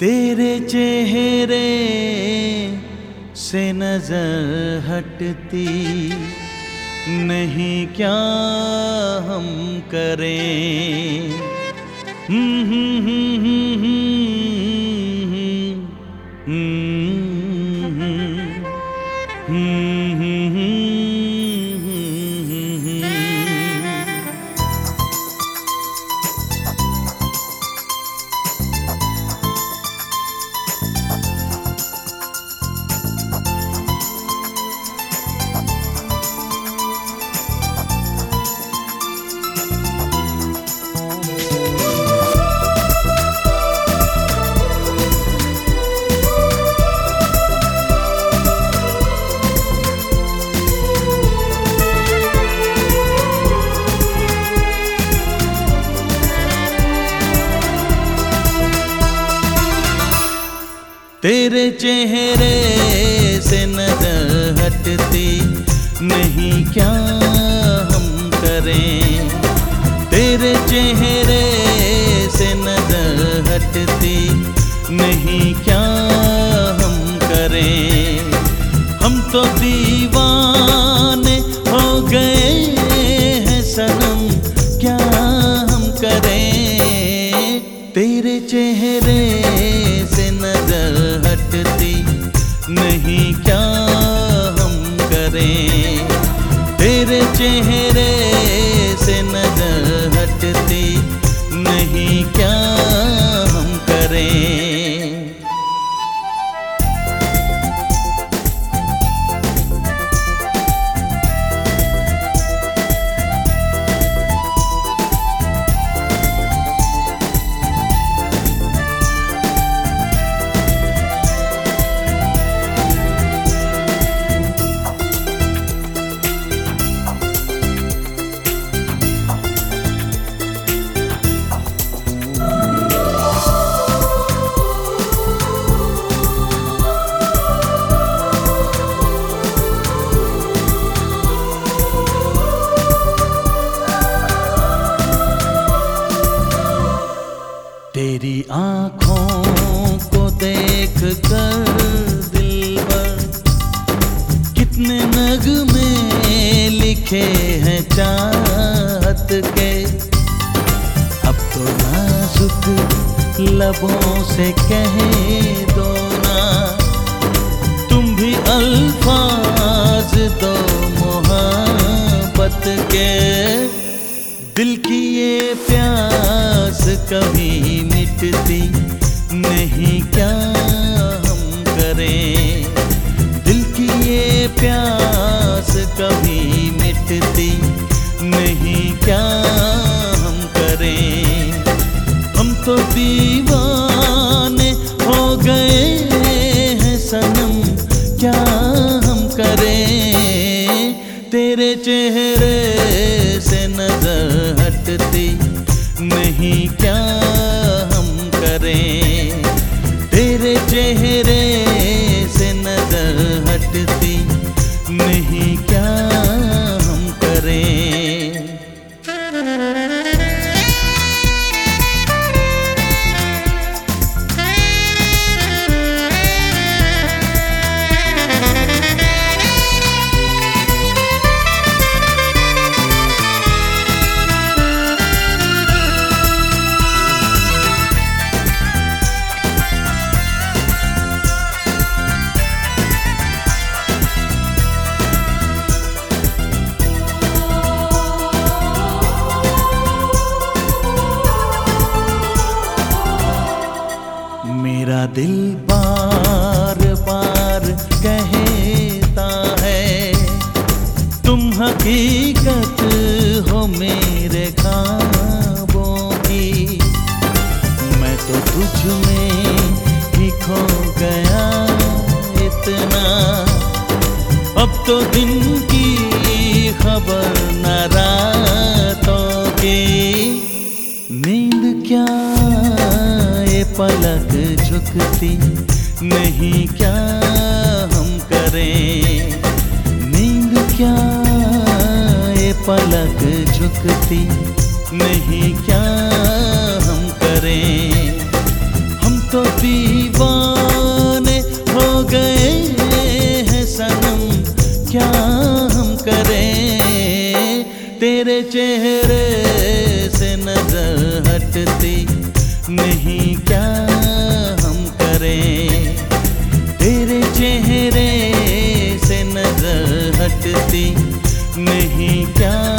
तेरे चेहरे से नज़र हटती नहीं क्या हम करें हम्म, चेहरे से नज़र हटती नहीं, क्या हम करें? तेरे चेहरे से नज़र हटती नहीं, क्या हम करें? हम तो दीवाने हो गए हैं सनम, क्या हम करें? तेरे चेहरे नज़र हटती नहीं क्या हम करें? तेरे चेहरे लिखे हैं चाहत के। अब तो नाजुक लबों से कहे दो ना। तुम भी अल्फाज दो मोहब्बत के। दिल की ये प्यास कभी मिटती नहीं क्या क्या हम करें? हम तो दीवाने हो गए हैं सनम। क्या हम करें? तेरे चेहरे हकीकत हो मेरे ख्वाबों की। मैं तो तुझ में ही खो गया इतना। अब तो दिन की खबर न रातों की। नींद क्या ये पलक झुकती? नहीं क्या हम करें? नींद क्या पलक झुकती, नहीं क्या हम करें? हम तो दीवाने हो गए हैं सनम, क्या हम करें? तेरे चेहरे से नज़र हटती, नहीं क्या हम करें? तेरे चेहरे से नज़र हटती में ही क्या